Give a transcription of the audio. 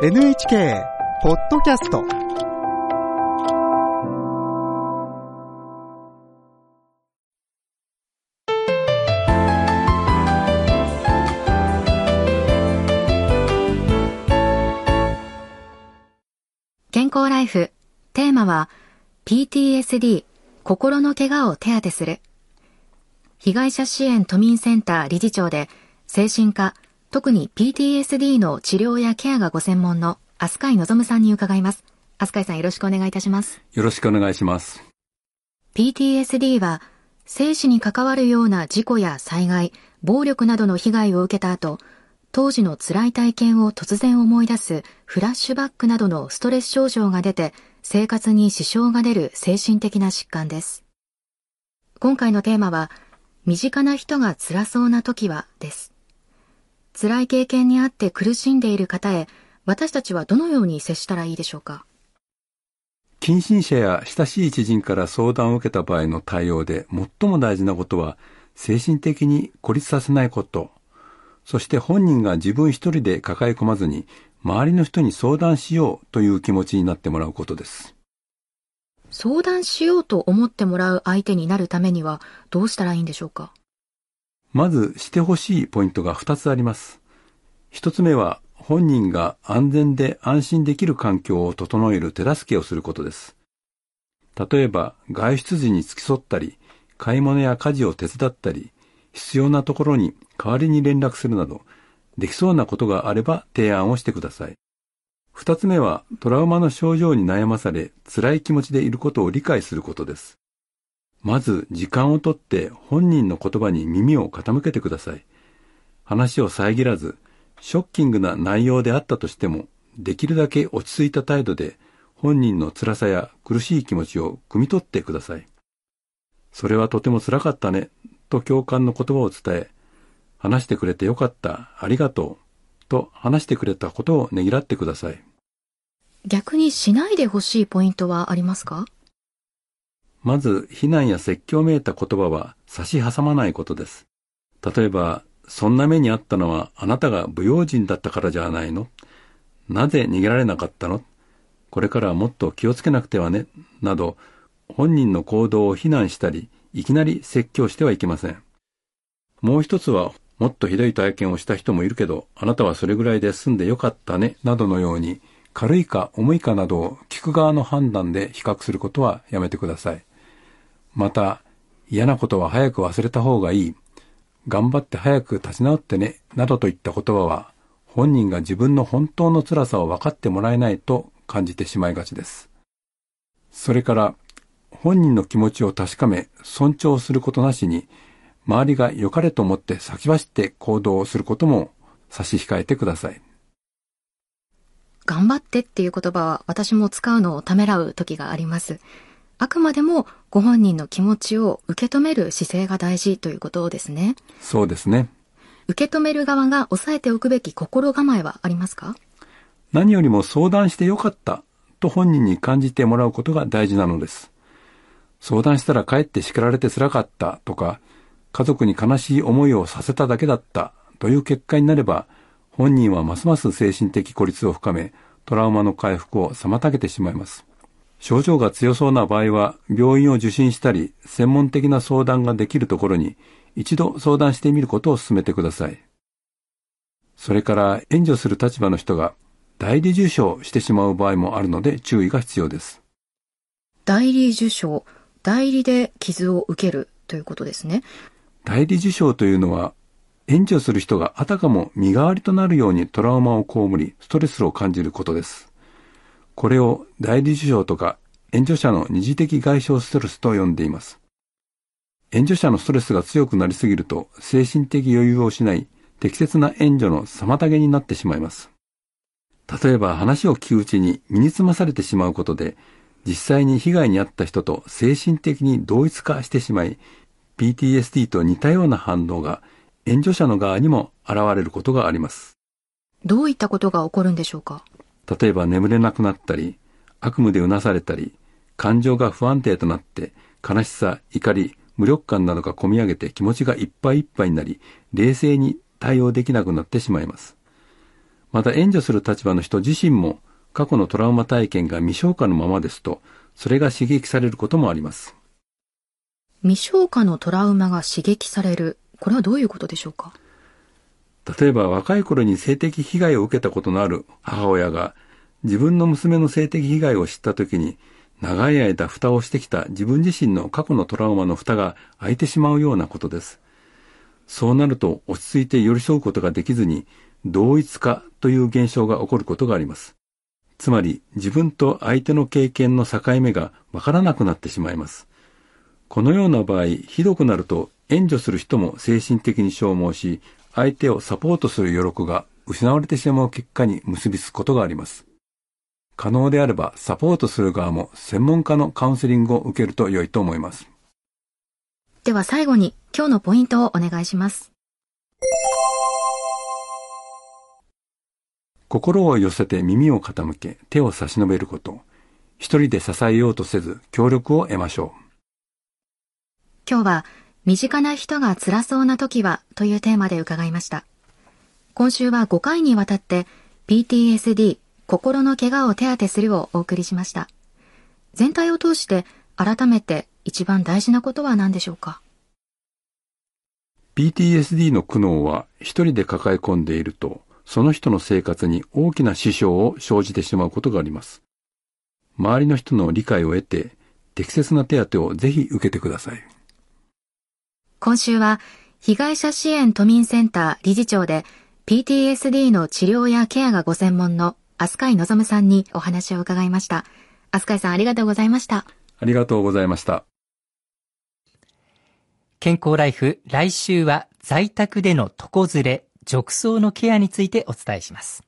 NHK ポッドキャスト。健康ライフテーマは PTSD 心の怪我を手当てする。被害者支援都民センター理事長で精神科特に PTSD の治療やケアがご専門の飛鳥井望さんに伺います飛鳥井さんよろしくお願いいたしますよろしくお願いします。PTSD は生死に関わるような事故や災害、暴力などの被害を受けた後、当時の辛い体験を突然思い出すフラッシュバックなどのストレス症状が出て生活に支障が出る精神的な疾患です。今回のテーマは、身近な人が辛そうな時はです。辛い経験にあって苦しんでいる方へ、私たちはどのように接したらいいでしょうか？近親者や親しい知人から相談を受けた場合の対応で最も大事なことは、精神的に孤立させないこと、そして本人が自分一人で抱え込まずに、周りの人に相談しようという気持ちになってもらうことです。相談しようと思ってもらう相手になるためにはどうしたらいいんでしょうか？まずしてほしいポイントが2つあります。1つ目は本人が安全で安心できる環境を整える手助けをすることです。例えば外出時に付き添ったり、買い物や家事を手伝ったり、必要なところに代わりに連絡するなど、できそうなことがあれば提案をしてください。二つ目はトラウマの症状に悩まされ辛い気持ちでいることを理解することです。まず時間をとって本人の言葉に耳を傾けてください。話を遮らず、ショッキングな内容であったとしても、できるだけ落ち着いた態度で本人の辛さや苦しい気持ちを汲み取ってください。それはとても辛かったね、と共感の言葉を伝え、話してくれてよかった、ありがとう、と話してくれたことをねぎらってください。逆にしないでほしいポイントはありますか？まず、非難や説教めいた言葉は差し挟まないことです。例えば、そんな目にあったのはあなたが不用心だったからじゃないの？なぜ逃げられなかったの？これからはもっと気をつけなくてはねなど、本人の行動を非難したり、いきなり説教してはいけません。もう一つは、もっとひどい体験をした人もいるけど、あなたはそれぐらいで済んでよかったね、などのように、軽いか重いかなどを聞く側の判断で比較することはやめてください。また、嫌なことは早く忘れた方がいい。頑張って早く立ち直ってね、などといった言葉は、本人が自分の本当の辛さを分かってもらえないと感じてしまいがちです。それから、本人の気持ちを確かめ、尊重することなしに、周りが良かれと思って先走って行動をすることも差し控えてください。頑張ってっていう言葉は私も使うのをためらう時があります。あくまでもご本人の気持ちを受け止める姿勢が大事ということですね。そうですね。受け止める側が抑えておくべき心構えはありますか？何よりも相談してよかったと本人に感じてもらうことが大事なのです。相談したらかえって叱られて辛かったとか、家族に悲しい思いをさせただけだったという結果になれば、本人はますます精神的孤立を深め、トラウマの回復を妨げてしまいます。症状が強そうな場合は、病院を受診したり、専門的な相談ができるところに、一度相談してみることを勧めてください。それから、援助する立場の人が、代理受賞してしまう場合もあるので注意が必要です。代理受賞、代理で傷を受けるということですね。代理受賞というのは、援助する人があたかも身代わりとなるようにトラウマを被り、ストレスを感じることです。これを代理受賞とか援助者の二次的外傷ストレスと呼んでいます。援助者のストレスが強くなりすぎると精神的余裕を失い、適切な援助の妨げになってしまいます。例えば話を聞くうちに身につまされてしまうことで、実際に被害に遭った人と精神的に同一化してしまい、PTSD と似たような反応が援助者の側にも現れることがあります。どういったことが起こるんでしょうか？例えば眠れなくなったり、悪夢でうなされたり、感情が不安定となって、悲しさ、怒り、無力感などが込み上げて気持ちがいっぱいいっぱいになり、冷静に対応できなくなってしまいます。また援助する立場の人自身も過去のトラウマ体験が未消化のままですと、それが刺激されることもあります。未消化のトラウマが刺激される。これはどういうことでしょうか？例えば若い頃に性的被害を受けたことのある母親が自分の娘の性的被害を知った時に長い間蓋をしてきた自分自身の過去のトラウマの蓋が開いてしまうようなことです。そうなると落ち着いて寄り添うことができずに同一化という現象が起こることがあります。つまり自分と相手の経験の境目がわからなくなってしまいます。このような場合、ひどくなると援助する人も精神的に消耗し、相手をサポートする余力が失われてしまう結果に結びつくことがあります。可能であればサポートする側も専門家のカウンセリングを受けると良いと思います。では最後に今日のポイントをお願いします。心を寄せて耳を傾け手を差し伸べること。一人で支えようとせず協力を得ましょう。今日は身近な人が辛そうな時はというテーマで伺いました。今週は5回にわたって PTSD 心の怪我を手当てするをお送りしました。全体を通して改めて一番大事なことは何でしょうか？PTSD の苦悩は一人で抱え込んでいるとその人の生活に大きな支障を生じてしまうことがあります。周りの人の理解を得て適切な手当をぜひ受けてください。今週は被害者支援都民センター理事長で PTSD の治療やケアがご専門の飛鳥井望さんにお話を伺いました。飛鳥井さんありがとうございました。ありがとうございました。健康ライフ、来週は在宅での床ずれ、褥瘡のケアについてお伝えします。